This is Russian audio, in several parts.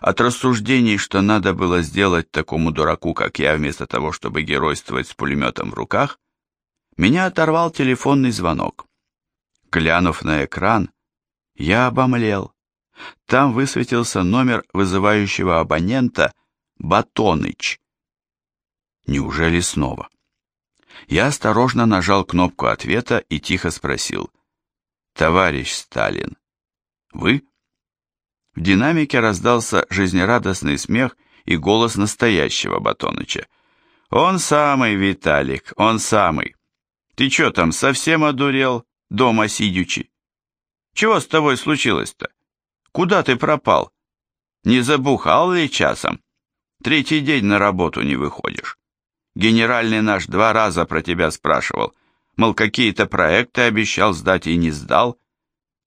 От рассуждений, что надо было сделать такому дураку, как я, вместо того, чтобы геройствовать с пулеметом в руках, меня оторвал телефонный звонок. Глянув на экран, я обомлел. Там высветился номер вызывающего абонента Батоныч. Неужели снова? Я осторожно нажал кнопку ответа и тихо спросил. «Товарищ Сталин, вы?» В динамике раздался жизнерадостный смех и голос настоящего Батоныча. «Он самый, Виталик, он самый. Ты чё там, совсем одурел, дома сидячи? Чего с тобой случилось-то? Куда ты пропал? Не забухал ли часом? Третий день на работу не выходишь. Генеральный наш два раза про тебя спрашивал, мол, какие-то проекты обещал сдать и не сдал.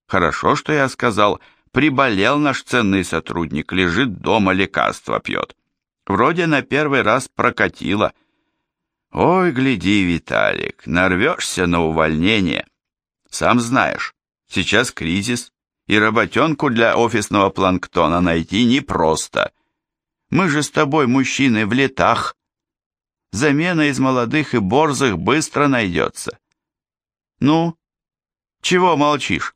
Хорошо, что я сказал, приболел наш ценный сотрудник, лежит дома, лекарства пьет. Вроде на первый раз прокатило. Ой, гляди, Виталик, нарвешься на увольнение. Сам знаешь, сейчас кризис, и работенку для офисного планктона найти непросто. Мы же с тобой, мужчины, в летах. Замена из молодых и борзых быстро найдется. Ну, чего молчишь?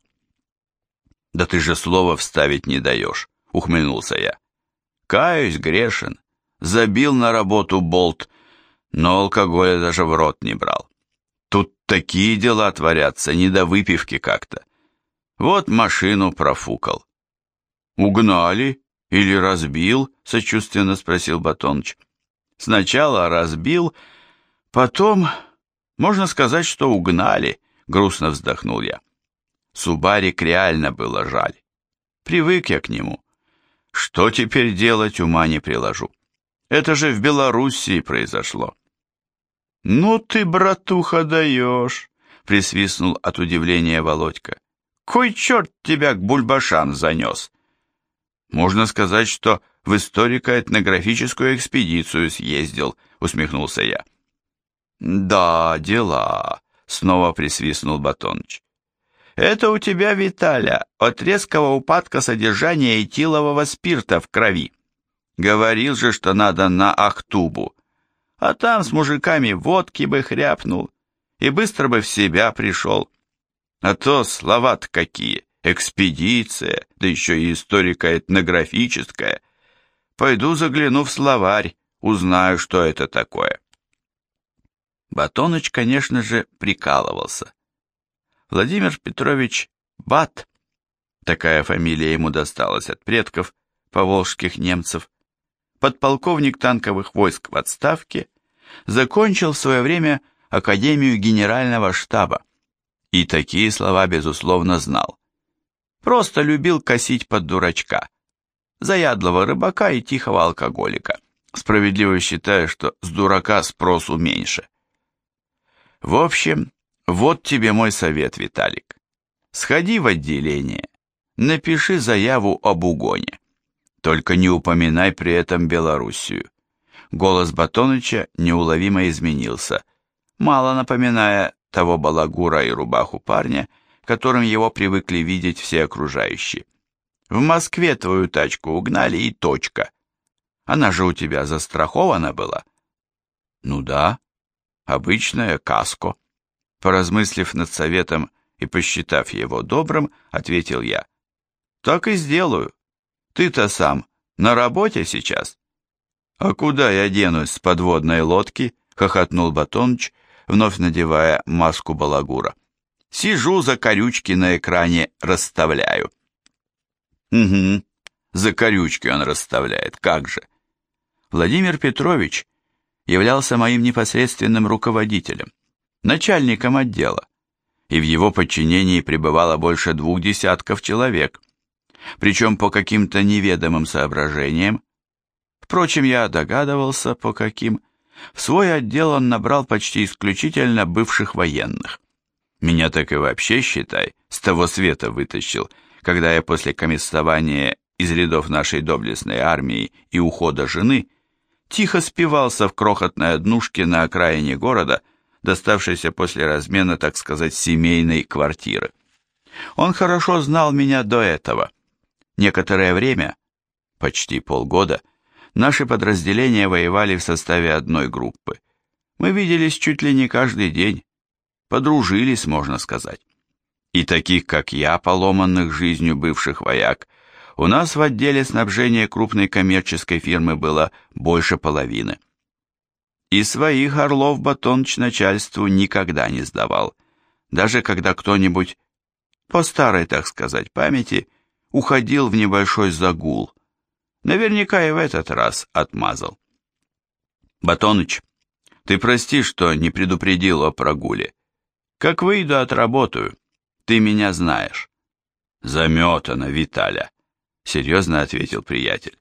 Да ты же слова вставить не даешь, ухмыльнулся я. Каюсь, грешен, забил на работу болт, но алкоголя даже в рот не брал. Тут такие дела творятся, не до выпивки как-то. Вот машину профукал. Угнали или разбил? Сочувственно спросил Батоныч. Сначала разбил, потом, можно сказать, что угнали, грустно вздохнул я. Субарик реально было жаль. Привык я к нему. Что теперь делать, ума не приложу. Это же в Белоруссии произошло. «Ну ты, братуха, даешь!» — присвистнул от удивления Володька. «Кой черт тебя к бульбашам занес?» «Можно сказать, что в историко-этнографическую экспедицию съездил», — усмехнулся я. «Да, дела», — снова присвистнул Батоныч. Это у тебя, Виталя, от резкого упадка содержания этилового спирта в крови. Говорил же, что надо на Ахтубу. А там с мужиками водки бы хряпнул и быстро бы в себя пришел. А то слова-то какие, экспедиция, да еще и историко-этнографическая. Пойду загляну в словарь, узнаю, что это такое. Батоныч, конечно же, прикалывался. Владимир Петрович Бат, такая фамилия ему досталась от предков, поволжских немцев, подполковник танковых войск в отставке, закончил в свое время Академию Генерального штаба и такие слова, безусловно, знал. Просто любил косить под дурачка, заядлого рыбака и тихого алкоголика, справедливо считая, что с дурака спросу меньше. В общем, вот тебе мой совет, Виталик. Сходи в отделение, напиши заяву об угоне. Только не упоминай при этом Белоруссию. Голос Батоныча неуловимо изменился, мало напоминая того балагура и рубаху парня, которым его привыкли видеть все окружающие. В Москве твою тачку угнали и точка. Она же у тебя застрахована была. Ну да, обычная каско. Поразмыслив над советом и посчитав его добрым, ответил я. «Так и сделаю. Ты-то сам на работе сейчас?» «А куда я денусь с подводной лодки?» — хохотнул Батоныч, вновь надевая маску балагура. «Сижу за корючки на экране, расставляю». «Угу, за корючки он расставляет, как же». Владимир Петрович являлся моим непосредственным руководителем начальником отдела, и в его подчинении пребывало больше двух десятков человек, причем по каким-то неведомым соображениям, впрочем, я догадывался, по каким, в свой отдел он набрал почти исключительно бывших военных. Меня так и вообще, считай, с того света вытащил, когда я после комиссования из рядов нашей доблестной армии и ухода жены тихо спивался в крохотной однушке на окраине города, доставшейся после размена, так сказать, семейной квартиры. Он хорошо знал меня до этого. Некоторое время, почти полгода, наши подразделения воевали в составе одной группы. Мы виделись чуть ли не каждый день, подружились, можно сказать. И таких, как я, поломанных жизнью бывших вояк, у нас в отделе снабжения крупной коммерческой фирмы было больше половины. И своих орлов Батоныч начальству никогда не сдавал, даже когда кто-нибудь, по старой, так сказать, памяти, уходил в небольшой загул. Наверняка и в этот раз отмазал. Батоныч, ты прости, что не предупредил о прогуле. Как выйду, отработаю. Ты меня знаешь. Заметано, Виталя, серьезно ответил приятель.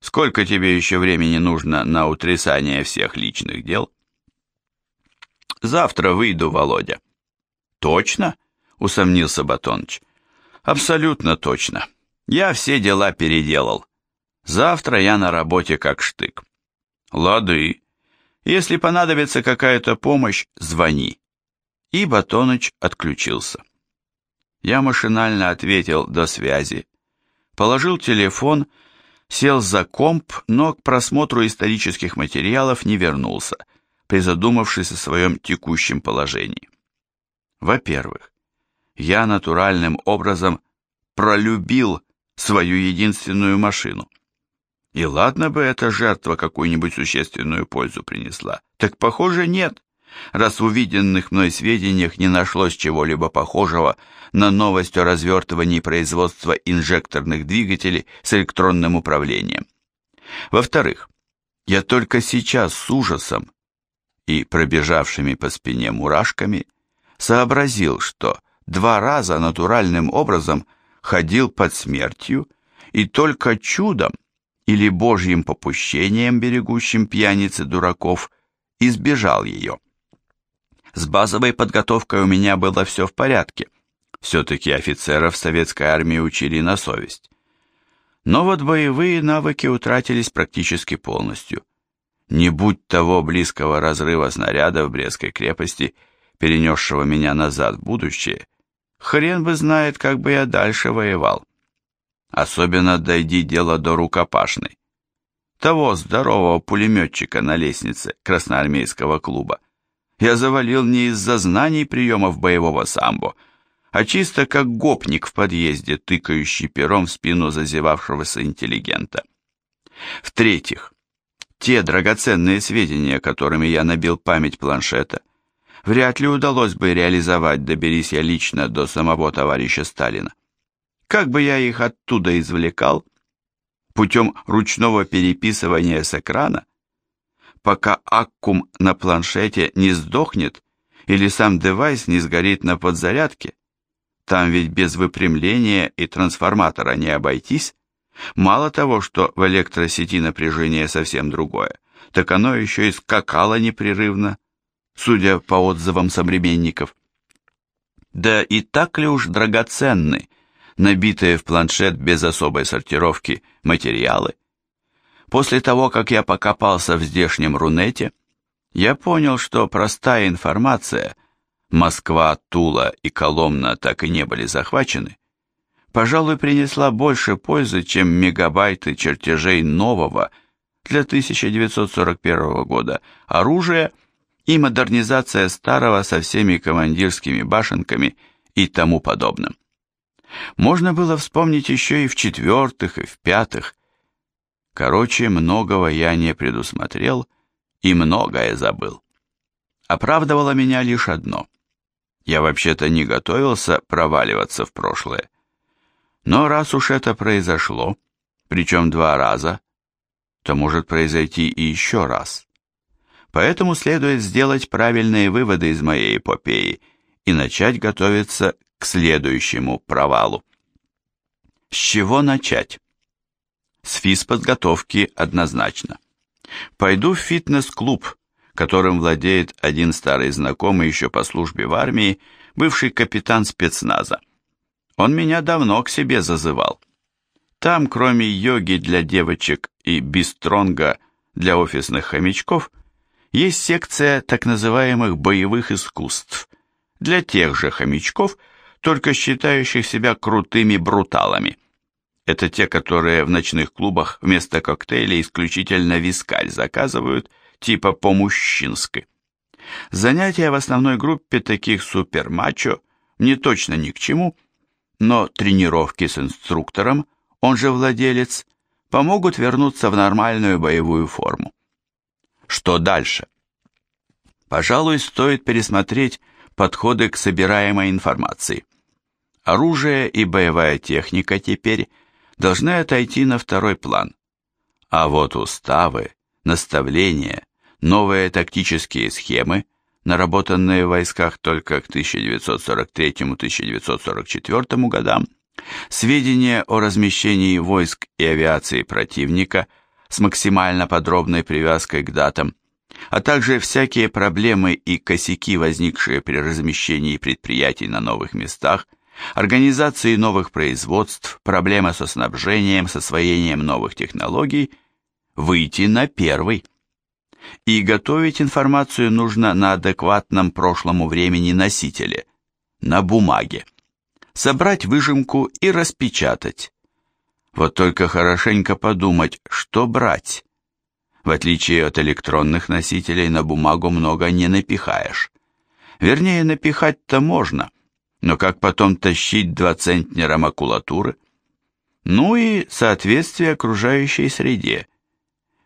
Сколько тебе еще времени нужно на утрясание всех личных дел? Завтра выйду, Володя. Точно? Усомнился Батоныч. Абсолютно точно. Я все дела переделал. Завтра я на работе как штык. Лады. Если понадобится какая-то помощь, звони. И Батоныч отключился. Я машинально ответил до связи, положил телефон, сел за комп, но к просмотру исторических материалов не вернулся, призадумавшись о своем текущем положении. Во-первых, я натуральным образом пролюбил свою единственную машину. И ладно бы эта жертва какую-нибудь существенную пользу принесла, так похоже нет, раз в увиденных мной сведениях не нашлось чего-либо похожего на новость о развертывании производства инжекторных двигателей с электронным управлением. Во-вторых, я только сейчас с ужасом и пробежавшими по спине мурашками сообразил, что два раза натуральным образом ходил под смертью и только чудом или божьим попущением, берегущим пьяницы дураков, избежал ее. С базовой подготовкой у меня было все в порядке. Все-таки офицеров советской армии учили на совесть. Но вот боевые навыки утратились практически полностью. Не будь того близкого разрыва снаряда в Брестской крепости, перенесшего меня назад в будущее, хрен бы знает, как бы я дальше воевал. Особенно дойди дело до рукопашной. Того здорового пулеметчика на лестнице красноармейского клуба я завалил не из-за знаний приемов боевого самбо, а чисто как гопник в подъезде, тыкающий пером в спину зазевавшегося интеллигента. В-третьих, те драгоценные сведения, которыми я набил память планшета, вряд ли удалось бы реализовать, доберись я лично до самого товарища Сталина. Как бы я их оттуда извлекал? Путем ручного переписывания с экрана? Пока аккум на планшете не сдохнет или сам девайс не сгорит на подзарядке? Там ведь без выпрямления и трансформатора не обойтись. Мало того, что в электросети напряжение совсем другое, так оно еще и скакало непрерывно, судя по отзывам современников. Да и так ли уж драгоценны набитые в планшет без особой сортировки материалы. После того, как я покопался в здешнем Рунете, я понял, что простая информация Москва, Тула и Коломна так и не были захвачены, пожалуй, принесла больше пользы, чем мегабайты чертежей нового для 1941 года оружия и модернизация старого со всеми командирскими башенками и тому подобным. Можно было вспомнить еще и в четвертых, и в пятых. Короче, многого я не предусмотрел и многое забыл. Оправдывало меня лишь одно. Я вообще-то не готовился проваливаться в прошлое. Но раз уж это произошло, причем два раза, то может произойти и еще раз. Поэтому следует сделать правильные выводы из моей эпопеи и начать готовиться к следующему провалу. С чего начать? С физподготовки однозначно. Пойду в фитнес-клуб, которым владеет один старый знакомый еще по службе в армии, бывший капитан спецназа. Он меня давно к себе зазывал. Там, кроме йоги для девочек и бистронга для офисных хомячков, есть секция так называемых боевых искусств для тех же хомячков, только считающих себя крутыми бруталами. Это те, которые в ночных клубах вместо коктейлей исключительно вискаль заказывают, типа по-мужчински. Занятия в основной группе таких супермачо мне точно ни к чему, но тренировки с инструктором, он же владелец, помогут вернуться в нормальную боевую форму. Что дальше? Пожалуй, стоит пересмотреть подходы к собираемой информации. Оружие и боевая техника теперь должны отойти на второй план. А вот уставы, наставления, новые тактические схемы, наработанные в войсках только к 1943-1944 годам, сведения о размещении войск и авиации противника с максимально подробной привязкой к датам, а также всякие проблемы и косяки, возникшие при размещении предприятий на новых местах, организации новых производств, проблемы со снабжением, с освоением новых технологий, выйти на первый – и готовить информацию нужно на адекватном прошлому времени носителе, на бумаге. Собрать выжимку и распечатать. Вот только хорошенько подумать, что брать. В отличие от электронных носителей, на бумагу много не напихаешь. Вернее, напихать-то можно, но как потом тащить два центнера макулатуры? Ну и соответствие окружающей среде –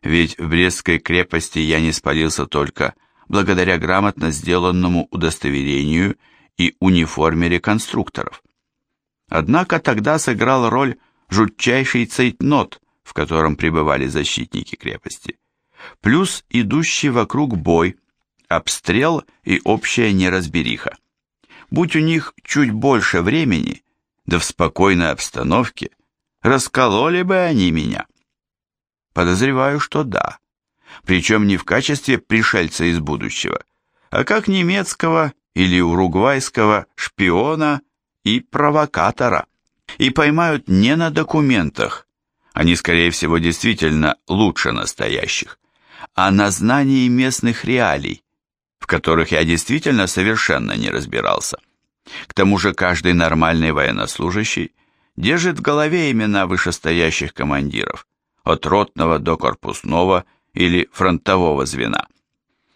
ведь в Брестской крепости я не спалился только благодаря грамотно сделанному удостоверению и униформе реконструкторов. Однако тогда сыграл роль жутчайший цейтнот, в котором пребывали защитники крепости, плюс идущий вокруг бой, обстрел и общая неразбериха. Будь у них чуть больше времени, да в спокойной обстановке, раскололи бы они меня. Подозреваю, что да. Причем не в качестве пришельца из будущего, а как немецкого или уругвайского шпиона и провокатора. И поймают не на документах, они, скорее всего, действительно лучше настоящих, а на знании местных реалий, которых я действительно совершенно не разбирался. К тому же каждый нормальный военнослужащий держит в голове имена вышестоящих командиров, от ротного до корпусного или фронтового звена.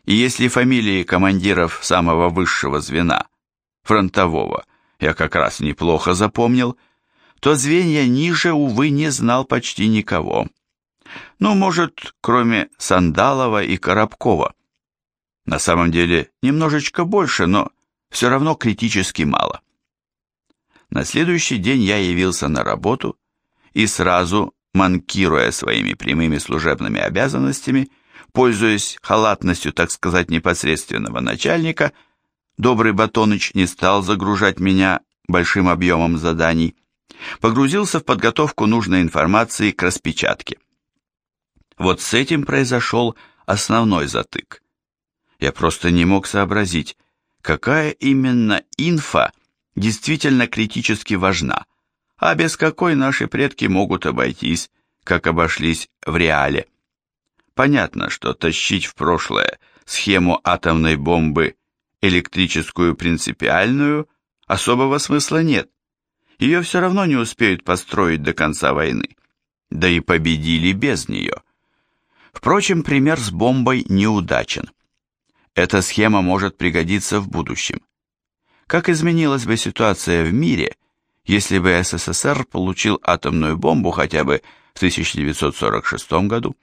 И если фамилии командиров самого высшего звена, фронтового, я как раз неплохо запомнил, то звенья ниже, увы, не знал почти никого. Ну, может, кроме Сандалова и Коробкова. На самом деле, немножечко больше, но все равно критически мало. На следующий день я явился на работу и сразу манкируя своими прямыми служебными обязанностями, пользуясь халатностью, так сказать, непосредственного начальника, добрый Батоныч не стал загружать меня большим объемом заданий, погрузился в подготовку нужной информации к распечатке. Вот с этим произошел основной затык. Я просто не мог сообразить, какая именно инфа действительно критически важна – а без какой наши предки могут обойтись, как обошлись в реале. Понятно, что тащить в прошлое схему атомной бомбы электрическую принципиальную особого смысла нет. Ее все равно не успеют построить до конца войны. Да и победили без нее. Впрочем, пример с бомбой неудачен. Эта схема может пригодиться в будущем. Как изменилась бы ситуация в мире, если бы СССР получил атомную бомбу хотя бы в 1946 году,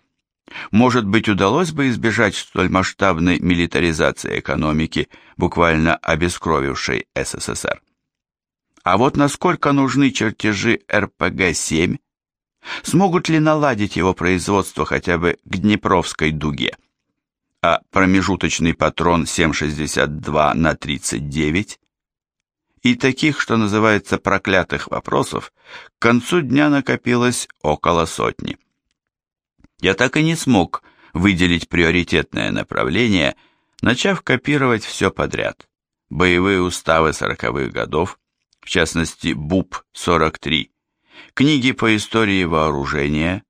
может быть, удалось бы избежать столь масштабной милитаризации экономики, буквально обескровившей СССР. А вот насколько нужны чертежи РПГ-7? Смогут ли наладить его производство хотя бы к Днепровской дуге? А промежуточный патрон 7,62 на 39 и таких, что называется, проклятых вопросов к концу дня накопилось около сотни. Я так и не смог выделить приоритетное направление, начав копировать все подряд. Боевые уставы сороковых годов, в частности БУП-43, книги по истории вооружения,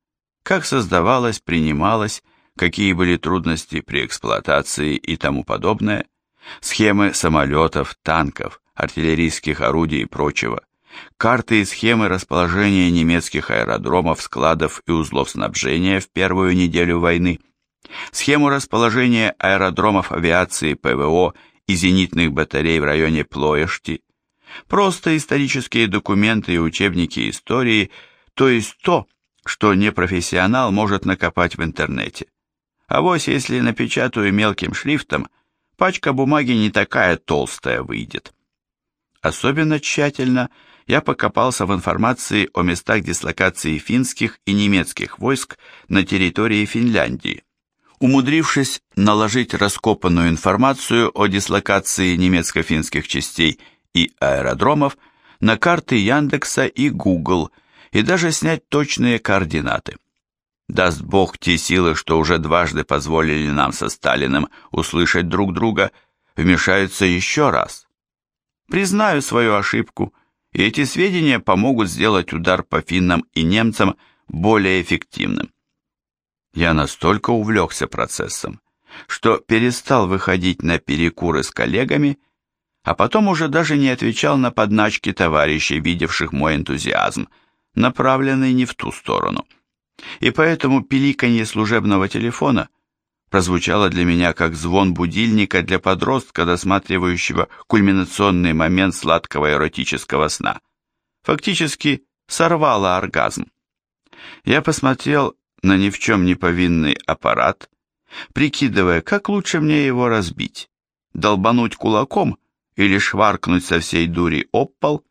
как создавалось, принималось, какие были трудности при эксплуатации и тому подобное, схемы самолетов, танков, артиллерийских орудий и прочего, карты и схемы расположения немецких аэродромов, складов и узлов снабжения в первую неделю войны, схему расположения аэродромов авиации ПВО и зенитных батарей в районе Плоешти, просто исторические документы и учебники истории, то есть то, что непрофессионал может накопать в интернете. А вось если напечатаю мелким шрифтом, пачка бумаги не такая толстая выйдет. Особенно тщательно я покопался в информации о местах дислокации финских и немецких войск на территории Финляндии, умудрившись наложить раскопанную информацию о дислокации немецко-финских частей и аэродромов на карты Яндекса и Google и даже снять точные координаты. Даст Бог те силы, что уже дважды позволили нам со Сталиным услышать друг друга, вмешаются еще раз. Признаю свою ошибку, и эти сведения помогут сделать удар по финнам и немцам более эффективным. Я настолько увлекся процессом, что перестал выходить на перекуры с коллегами, а потом уже даже не отвечал на подначки товарищей, видевших мой энтузиазм, направленный не в ту сторону. И поэтому пиликанье служебного телефона прозвучало для меня как звон будильника для подростка, досматривающего кульминационный момент сладкого эротического сна. Фактически сорвало оргазм. Я посмотрел на ни в чем не повинный аппарат, прикидывая, как лучше мне его разбить, долбануть кулаком или шваркнуть со всей дури об пол.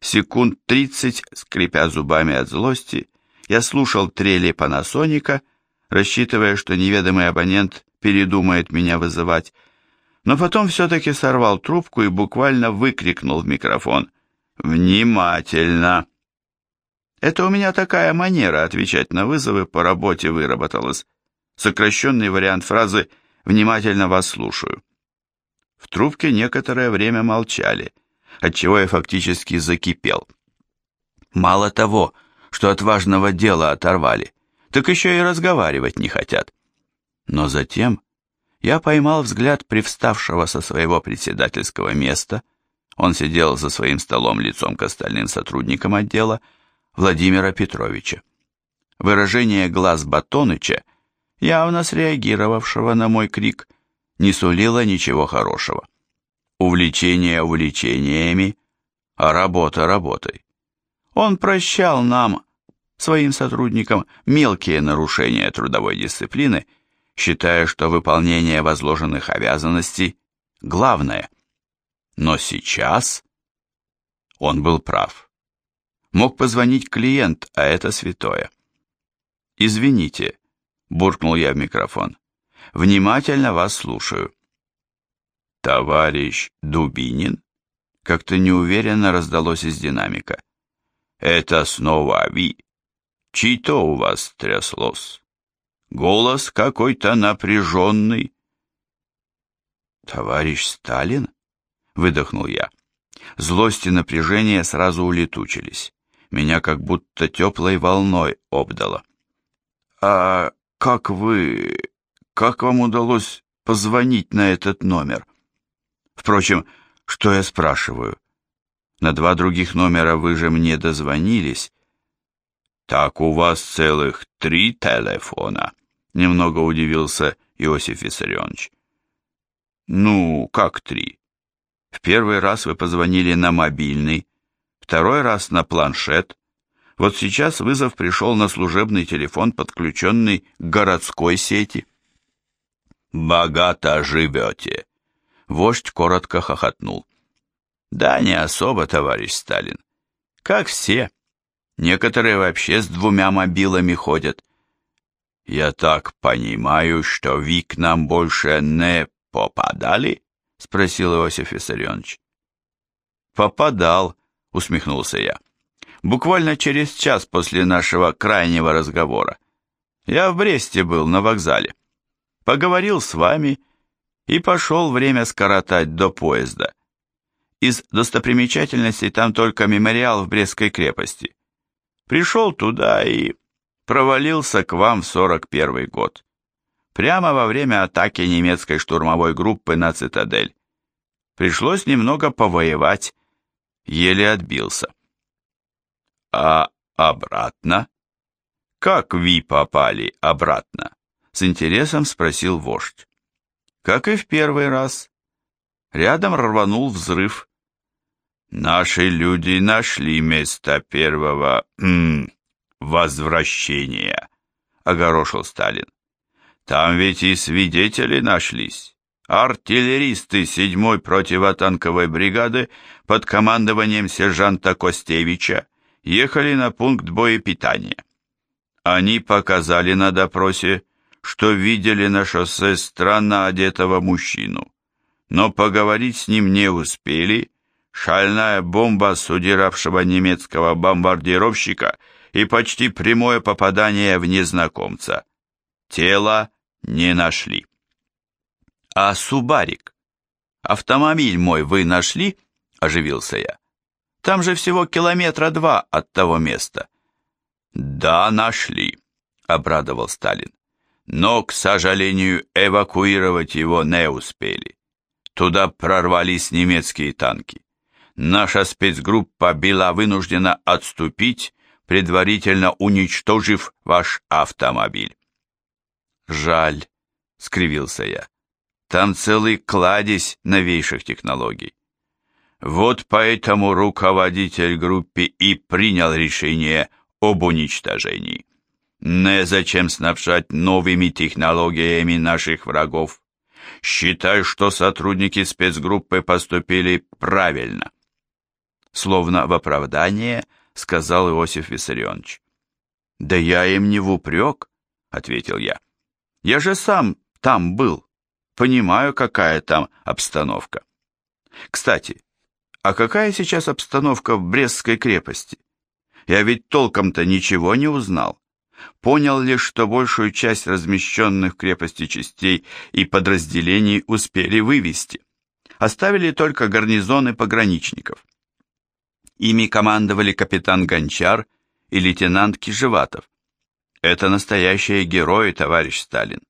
Секунд тридцать, скрипя зубами от злости, я слушал трели Панасоника, рассчитывая, что неведомый абонент передумает меня вызывать, но потом все-таки сорвал трубку и буквально выкрикнул в микрофон «Внимательно!». Это у меня такая манера отвечать на вызовы по работе выработалась. Сокращенный вариант фразы «внимательно вас слушаю». В трубке некоторое время молчали, отчего я фактически закипел. Мало того, что от важного дела оторвали, так еще и разговаривать не хотят. Но затем я поймал взгляд привставшего со своего председательского места, он сидел за своим столом лицом к остальным сотрудникам отдела, Владимира Петровича. Выражение глаз Батоныча, явно среагировавшего на мой крик, не сулило ничего хорошего. Увлечение увлечениями, а работа работой. Он прощал нам, своим сотрудникам, мелкие нарушения трудовой дисциплины, считая, что выполнение возложенных обязанностей – главное. Но сейчас он был прав. Мог позвонить клиент, а это святое. «Извините», – буркнул я в микрофон. «Внимательно вас слушаю». «Товарищ Дубинин?» Как-то неуверенно раздалось из динамика. Это снова Ви. Чьи-то у вас тряслось. Голос какой-то напряженный. Товарищ Сталин? Выдохнул я. Злость и напряжение сразу улетучились. Меня как будто теплой волной обдало. А как вы... Как вам удалось позвонить на этот номер? Впрочем, что я спрашиваю? На два других номера вы же мне дозвонились. Так у вас целых три телефона, немного удивился Иосиф Виссарионович. Ну, как три? В первый раз вы позвонили на мобильный, второй раз на планшет. Вот сейчас вызов пришел на служебный телефон, подключенный к городской сети. «Богато живете!» Вождь коротко хохотнул. Да, не особо, товарищ Сталин. Как все. Некоторые вообще с двумя мобилами ходят. Я так понимаю, что вы к нам больше не попадали? Спросил Иосиф Виссарионович. Попадал, усмехнулся я. Буквально через час после нашего крайнего разговора. Я в Бресте был, на вокзале. Поговорил с вами и пошел время скоротать до поезда. Из достопримечательностей там только мемориал в Брестской крепости. Пришел туда и провалился к вам в 41 год. Прямо во время атаки немецкой штурмовой группы на цитадель. Пришлось немного повоевать, еле отбился. А обратно? Как вы попали обратно? С интересом спросил вождь. Как и в первый раз. Рядом рванул взрыв. Наши люди нашли место первого м, возвращения, огорошил Сталин. Там ведь и свидетели нашлись. Артиллеристы седьмой противотанковой бригады под командованием сержанта Костевича ехали на пункт боепитания. Они показали на допросе, что видели на шоссе странно одетого мужчину, но поговорить с ним не успели, шальная бомба с удиравшего немецкого бомбардировщика и почти прямое попадание в незнакомца. Тело не нашли. А Субарик? Автомобиль мой вы нашли? Оживился я. Там же всего километра два от того места. Да, нашли, обрадовал Сталин. Но, к сожалению, эвакуировать его не успели. Туда прорвались немецкие танки. Наша спецгруппа была вынуждена отступить, предварительно уничтожив ваш автомобиль. Жаль, скривился я. Там целый кладезь новейших технологий. Вот поэтому руководитель группы и принял решение об уничтожении. Незачем снабжать новыми технологиями наших врагов. Считаю, что сотрудники спецгруппы поступили правильно. Словно в оправдание, сказал Иосиф Виссарионович. Да я им не в упрек, ответил я. Я же сам там был. Понимаю, какая там обстановка. Кстати, а какая сейчас обстановка в Брестской крепости? Я ведь толком-то ничего не узнал. Понял лишь, что большую часть размещенных в крепости частей и подразделений успели вывести. Оставили только гарнизоны пограничников. Ими командовали капитан Гончар и лейтенант Кижеватов. Это настоящие герои, товарищ Сталин.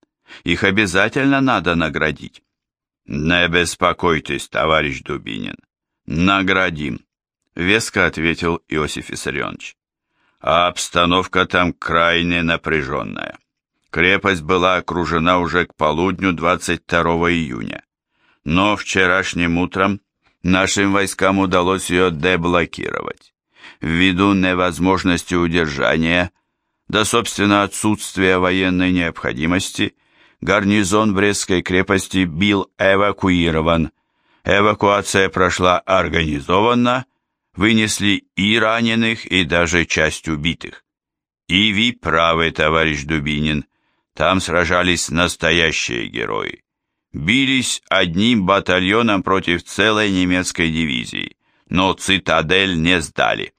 Их обязательно надо наградить. Не беспокойтесь, товарищ Дубинин. Наградим, веско ответил Иосиф Виссарионович. А обстановка там крайне напряженная. Крепость была окружена уже к полудню 22 июня. Но вчерашним утром нашим войскам удалось ее деблокировать. Ввиду невозможности удержания, да собственно отсутствия военной необходимости, гарнизон Брестской крепости был эвакуирован. Эвакуация прошла организованно, вынесли и раненых, и даже часть убитых. И вы правы, товарищ Дубинин, там сражались настоящие герои. Бились одним батальоном против целой немецкой дивизии, но цитадель не сдали.